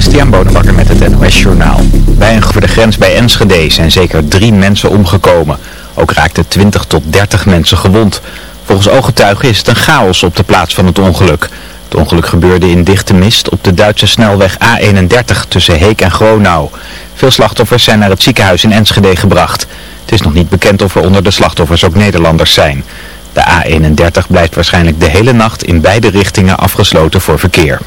Christian Bonenbakker met het NOS Journaal. Bij een voor de grens bij Enschede zijn zeker drie mensen omgekomen. Ook raakten 20 tot 30 mensen gewond. Volgens ooggetuigen is het een chaos op de plaats van het ongeluk. Het ongeluk gebeurde in dichte mist op de Duitse snelweg A31 tussen Heek en Gronau. Veel slachtoffers zijn naar het ziekenhuis in Enschede gebracht. Het is nog niet bekend of er onder de slachtoffers ook Nederlanders zijn. De A31 blijft waarschijnlijk de hele nacht in beide richtingen afgesloten voor verkeer.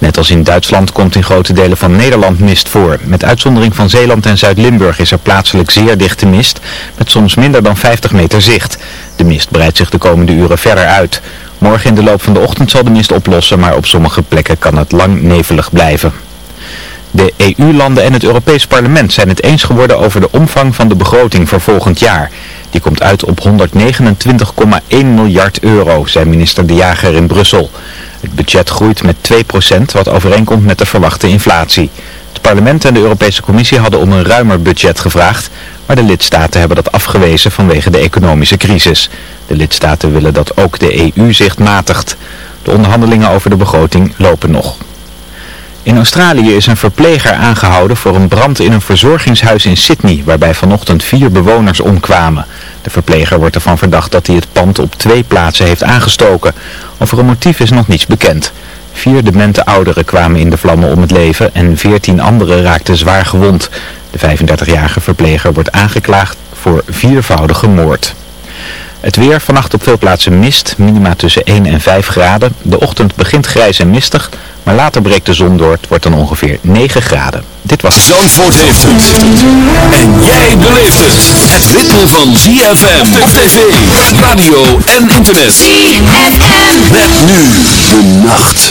Net als in Duitsland komt in grote delen van Nederland mist voor. Met uitzondering van Zeeland en Zuid-Limburg is er plaatselijk zeer dichte mist, met soms minder dan 50 meter zicht. De mist breidt zich de komende uren verder uit. Morgen in de loop van de ochtend zal de mist oplossen, maar op sommige plekken kan het lang nevelig blijven. De EU-landen en het Europees Parlement zijn het eens geworden over de omvang van de begroting voor volgend jaar. Die komt uit op 129,1 miljard euro, zei minister De Jager in Brussel. Het budget groeit met 2%, wat overeenkomt met de verwachte inflatie. Het parlement en de Europese Commissie hadden om een ruimer budget gevraagd, maar de lidstaten hebben dat afgewezen vanwege de economische crisis. De lidstaten willen dat ook de EU zich matigt. De onderhandelingen over de begroting lopen nog. In Australië is een verpleger aangehouden voor een brand in een verzorgingshuis in Sydney, waarbij vanochtend vier bewoners omkwamen. De verpleger wordt ervan verdacht dat hij het pand op twee plaatsen heeft aangestoken. Over een motief is nog niets bekend. Vier demente ouderen kwamen in de vlammen om het leven en veertien anderen raakten zwaar gewond. De 35-jarige verpleger wordt aangeklaagd voor viervoudige moord. Het weer, vannacht op veel plaatsen mist, minima tussen 1 en 5 graden. De ochtend begint grijs en mistig, maar later breekt de zon door. Het wordt dan ongeveer 9 graden. Dit was... Zandvoort heeft het. En jij beleeft het. Het ritme van ZFM op tv, radio en internet. ZFM. Met nu de nacht.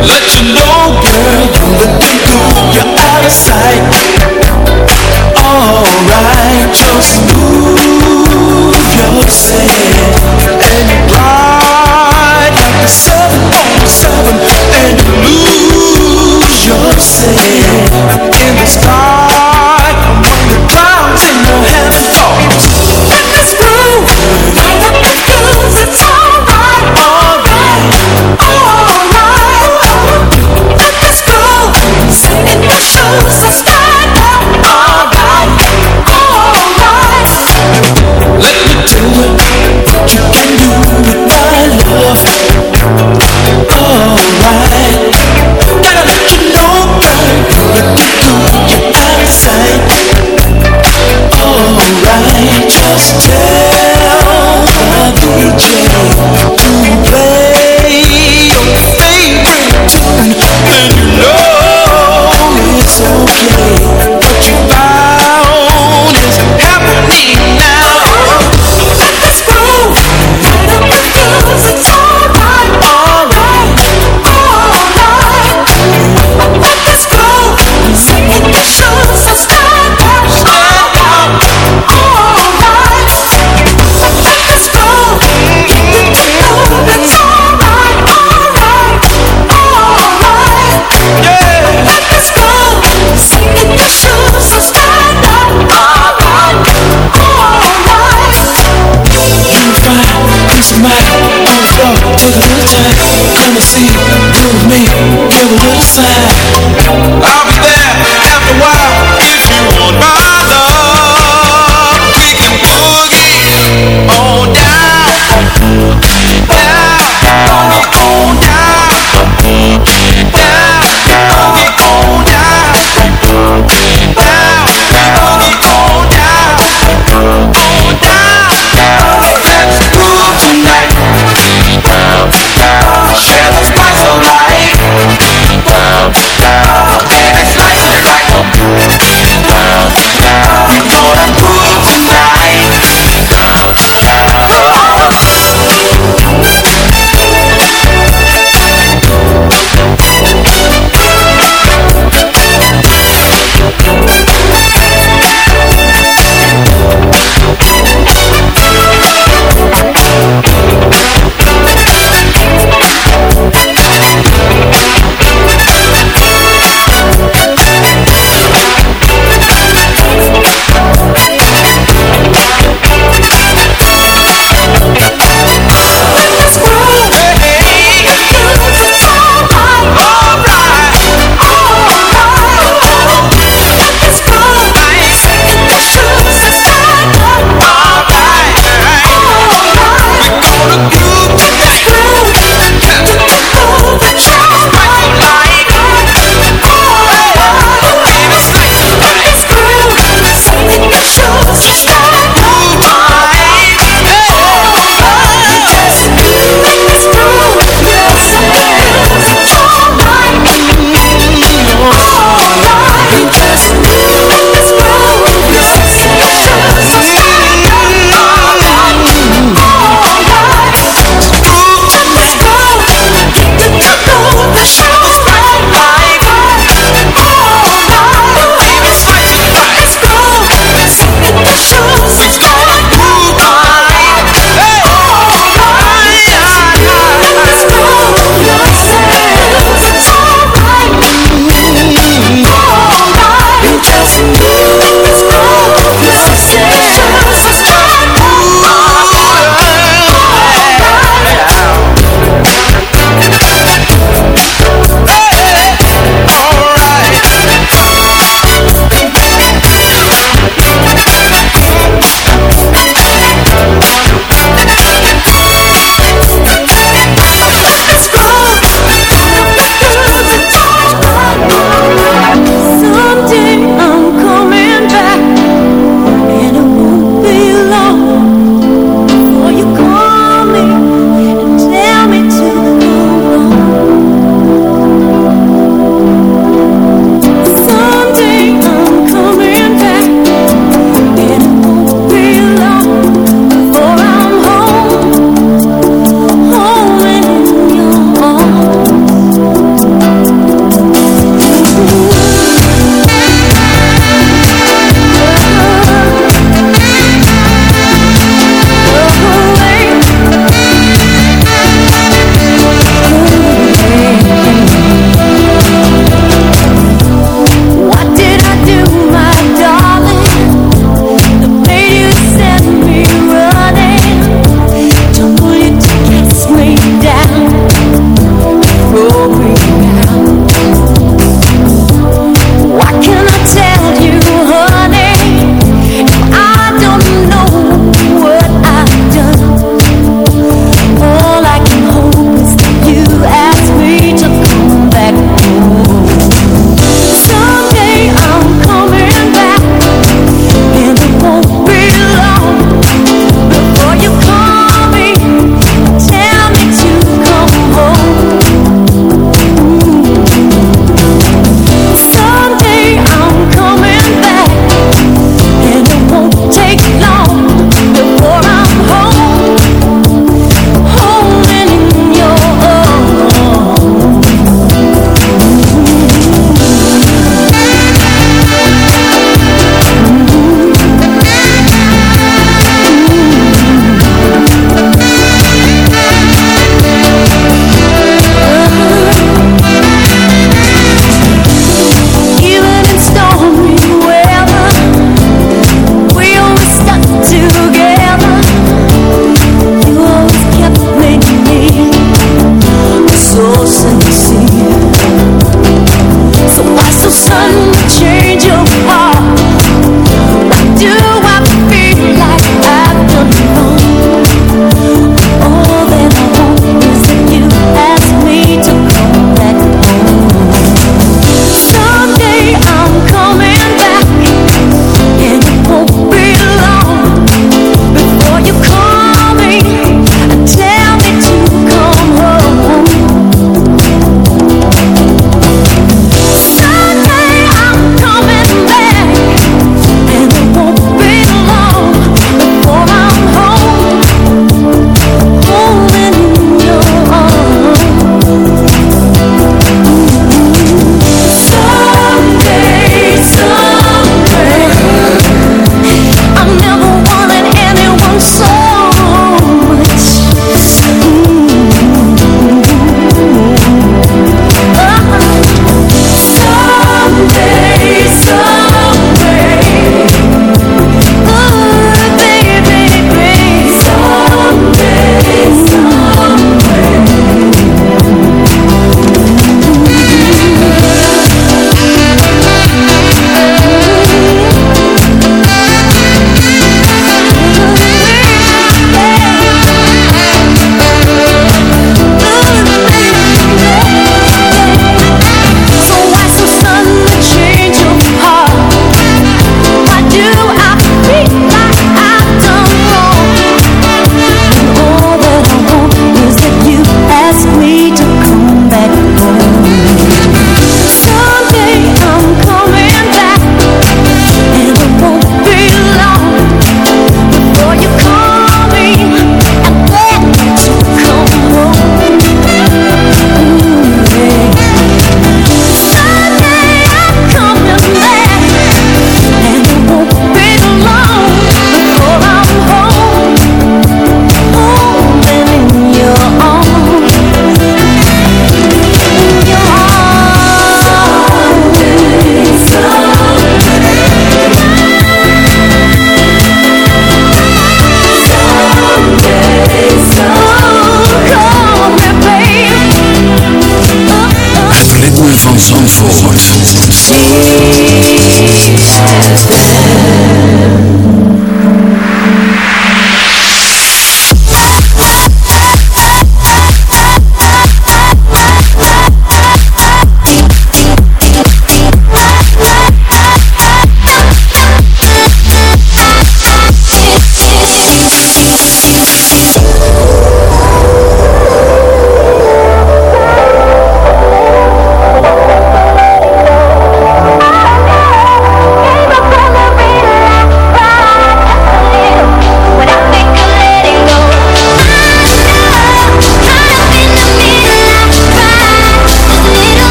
Let you know, girl, you're looking cool. You're out of sight. Alright, just move yourself and glide like a seven on seven, and you lose yourself in the sky.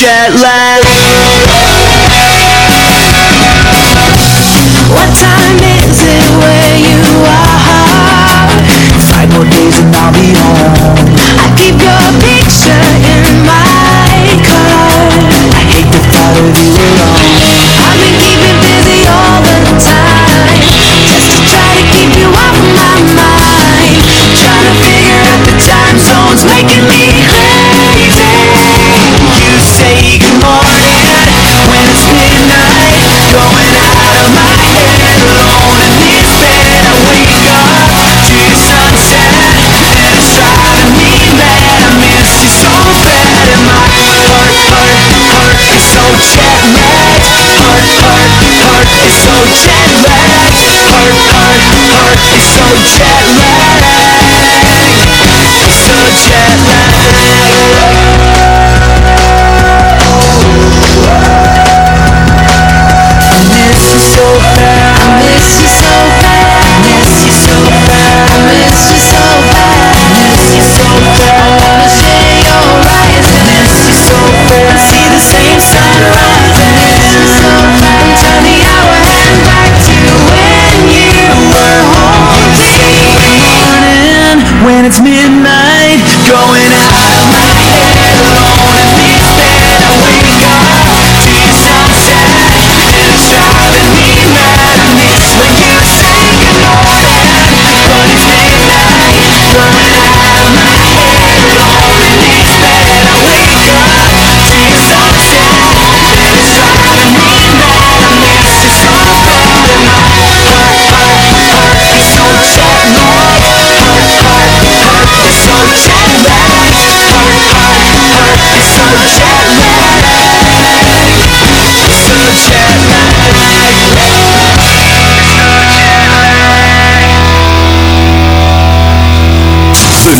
jet lag. What time is it where you are? Five more days and I'll be home. I keep your picture in my car. I hate the thought of you alone. I've been keeping busy all the time, just to try to keep you off my mind. Trying to figure out the time zones, making me. jet lag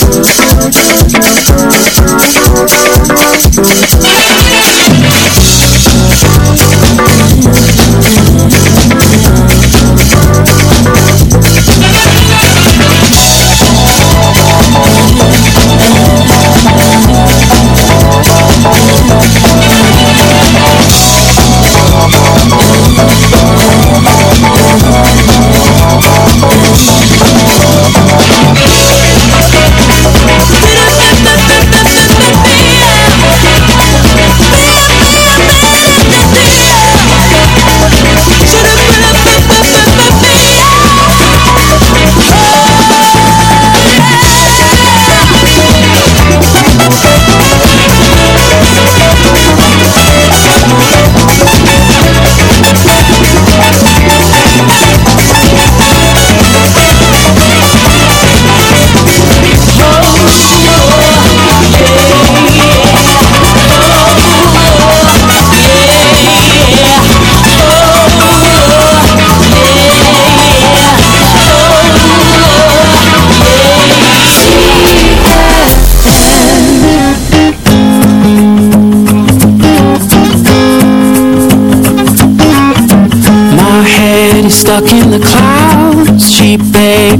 哦。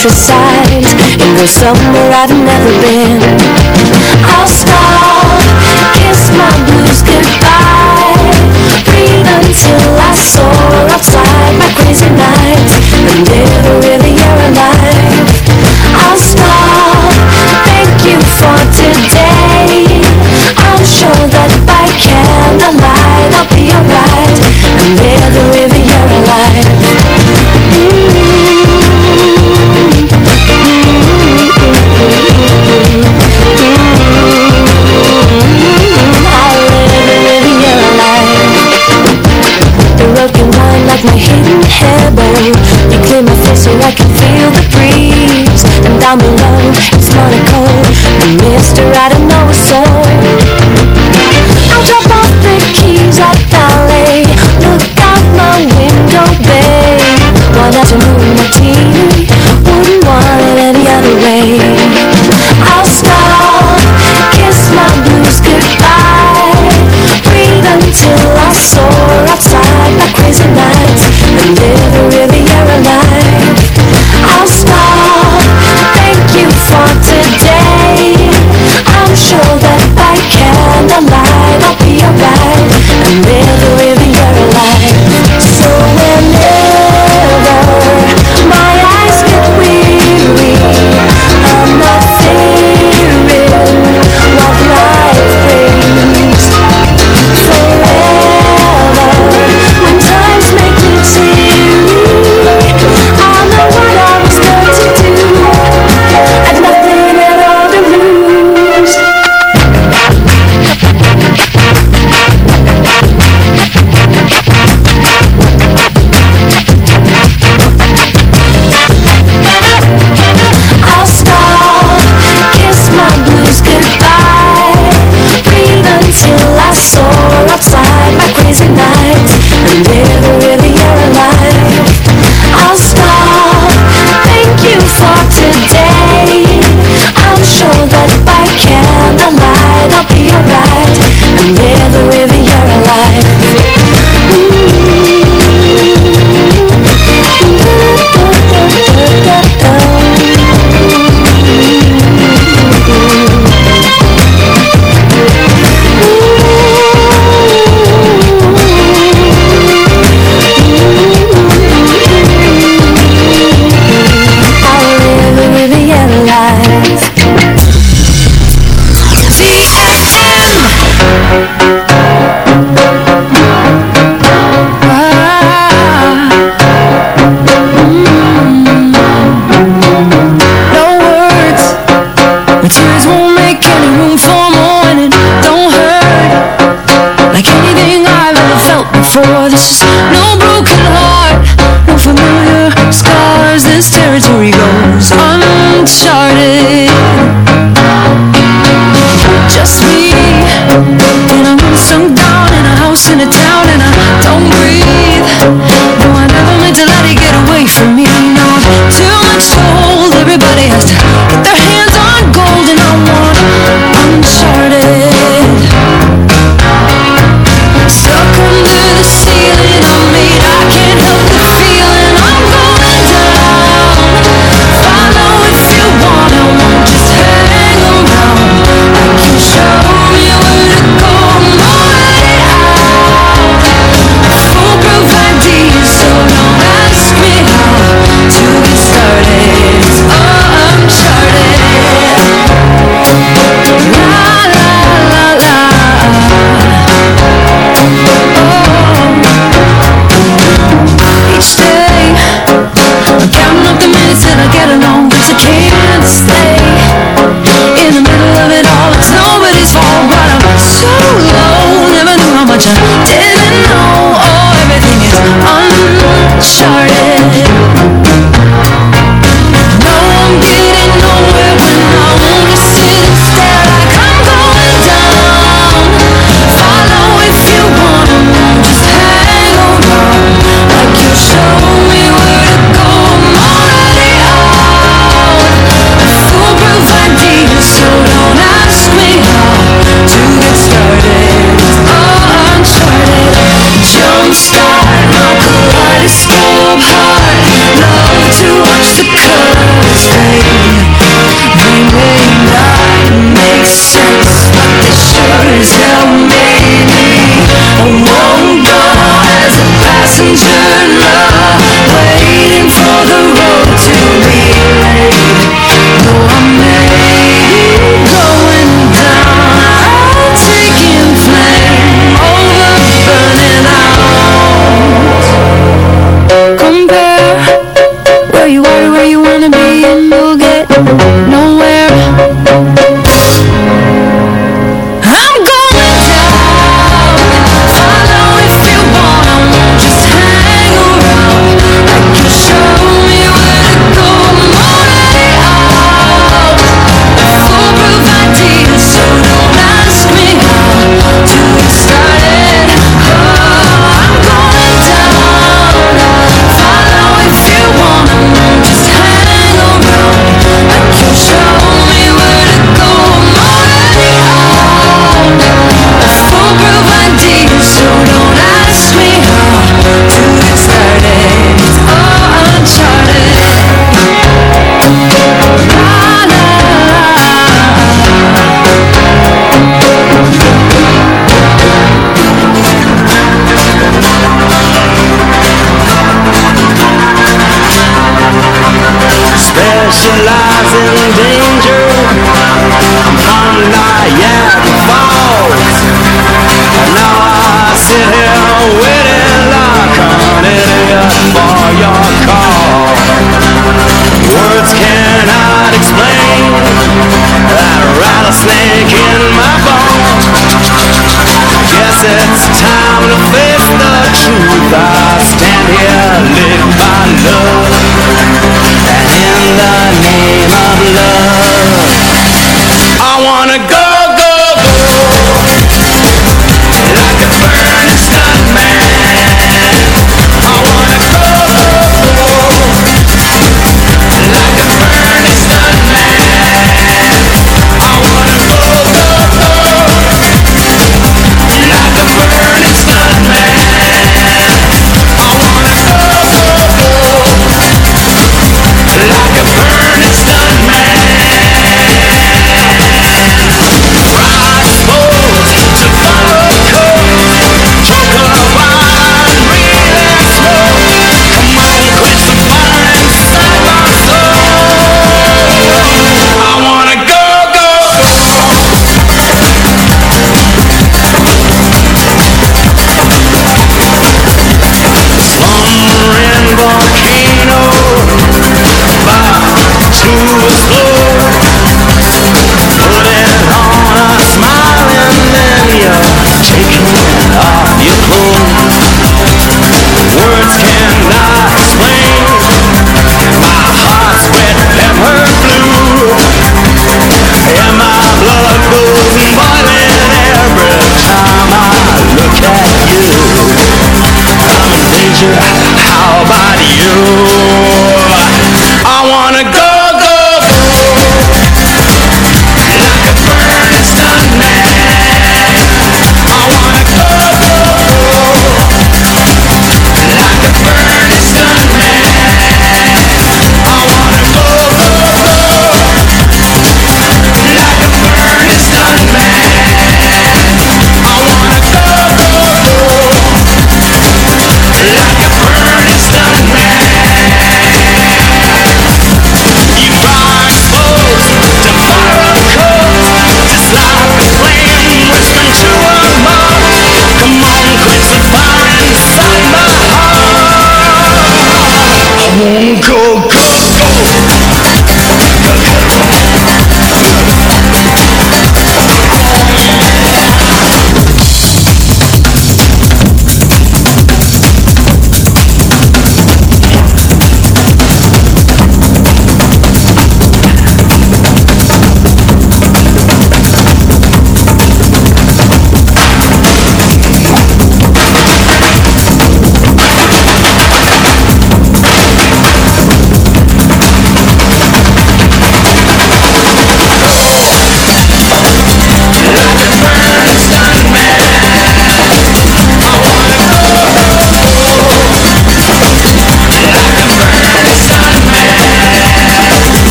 endless countryside And go somewhere I've never been. I'll stop, kiss my blues goodbye Breathe until I soar outside my crazy nights And live a Riviera life. I'll stop, thank you for today. I'm sure that by candlelight I'll be alright And live a outside this territory goes uncharted. Just me And I'm some down in a house in a town And I don't breathe. Though I never meant to let it get away from me. No, I'm too much told. Everybody has to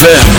ZFM.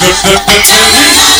Da da da da